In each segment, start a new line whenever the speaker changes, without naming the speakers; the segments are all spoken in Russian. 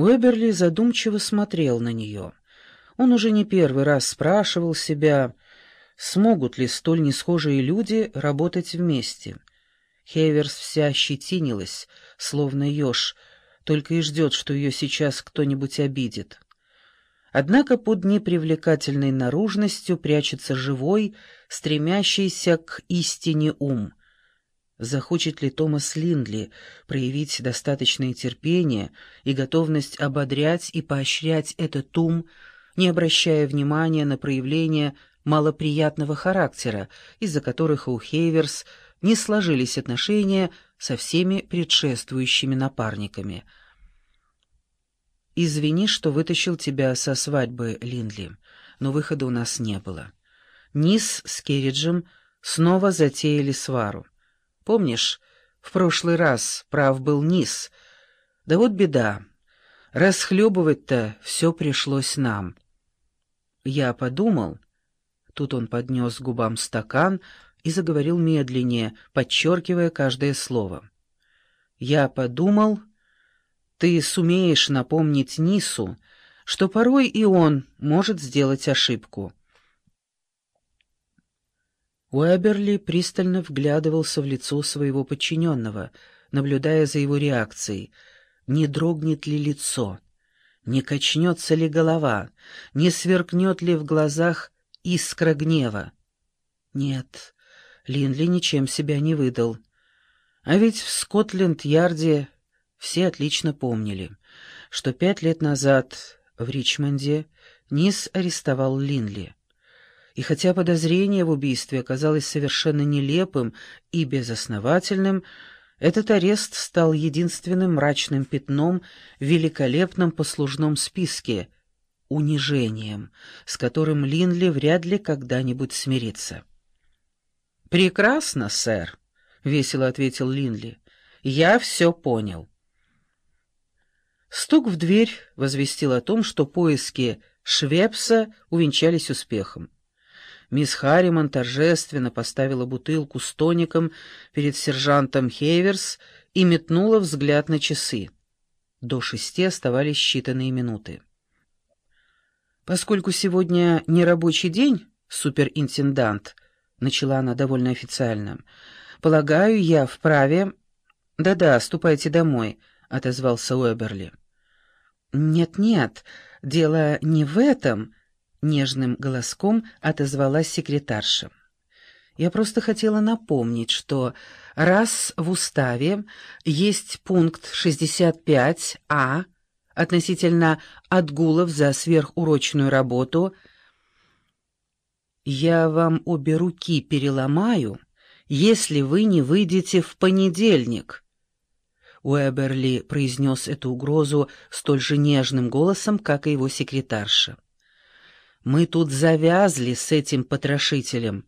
Уэберли задумчиво смотрел на нее. Он уже не первый раз спрашивал себя, смогут ли столь несхожие люди работать вместе. Хейверс вся ощетинилась, словно еж, только и ждет, что ее сейчас кто-нибудь обидит. Однако под непривлекательной наружностью прячется живой, стремящийся к истине ум. Захочет ли Томас Линдли проявить достаточное терпение и готовность ободрять и поощрять этот ум, не обращая внимания на проявления малоприятного характера, из-за которых у Хейверс не сложились отношения со всеми предшествующими напарниками. «Извини, что вытащил тебя со свадьбы, Линдли, но выхода у нас не было. Низ с Керриджем снова затеяли свару. Помнишь, в прошлый раз прав был Низ. Да вот беда. Расхлебывать-то все пришлось нам. Я подумал...» Тут он поднес губам стакан и заговорил медленнее, подчеркивая каждое слово. «Я подумал, ты сумеешь напомнить Нису, что порой и он может сделать ошибку». Уэберли пристально вглядывался в лицо своего подчиненного, наблюдая за его реакцией. Не дрогнет ли лицо? Не качнется ли голова? Не сверкнет ли в глазах искра гнева? Нет, Линли ничем себя не выдал. А ведь в Скотленд-Ярде все отлично помнили, что пять лет назад в Ричмонде Низ арестовал Линли. И хотя подозрение в убийстве оказалось совершенно нелепым и безосновательным, этот арест стал единственным мрачным пятном в великолепном послужном списке — унижением, с которым Линли вряд ли когда-нибудь смирится. «Прекрасно, сэр», — весело ответил Линли. «Я все понял». Стук в дверь возвестил о том, что поиски Швепса увенчались успехом. Мисс Харриман торжественно поставила бутылку с тоником перед сержантом Хейверс и метнула взгляд на часы. До шести оставались считанные минуты. «Поскольку сегодня не рабочий день, суперинтендант», — начала она довольно официально. «Полагаю, я вправе...» «Да-да, ступайте домой», — отозвался Уэберли. «Нет-нет, дело не в этом», — нежным голоском отозвалась секретарша. «Я просто хотела напомнить, что раз в уставе есть пункт 65А относительно отгулов за сверхурочную работу — «Я вам обе руки переломаю, если вы не выйдете в понедельник». Уэберли произнес эту угрозу столь же нежным голосом, как и его секретарша. «Мы тут завязли с этим потрошителем».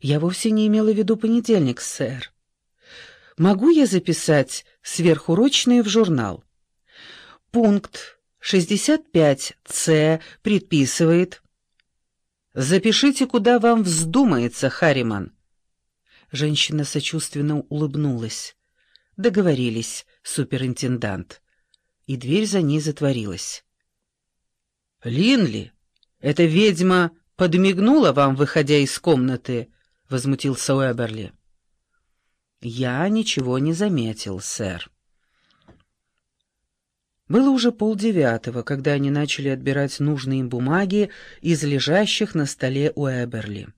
«Я вовсе не имела в виду понедельник, сэр. Могу я записать сверхурочные в журнал?» Пункт 65С предписывает «Запишите, куда вам вздумается, Харриман». Женщина сочувственно улыбнулась. Договорились, суперинтендант. И дверь за ней затворилась. «Линли, эта ведьма подмигнула вам, выходя из комнаты?» — возмутился Уэберли. «Я ничего не заметил, сэр». Было уже полдевятого, когда они начали отбирать нужные им бумаги из лежащих на столе у Эберли.